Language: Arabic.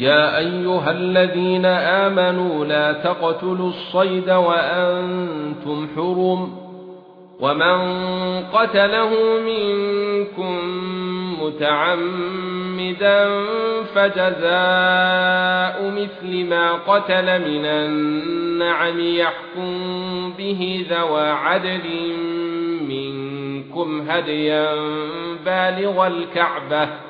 يا أيها الذين آمنوا لا تقتلوا الصيد وأنتم حرم ومن قتله منكم متعمدا فجزاء مثل ما قتل من النعم يحكم به ذوى عدل منكم هديا بالغ الكعبة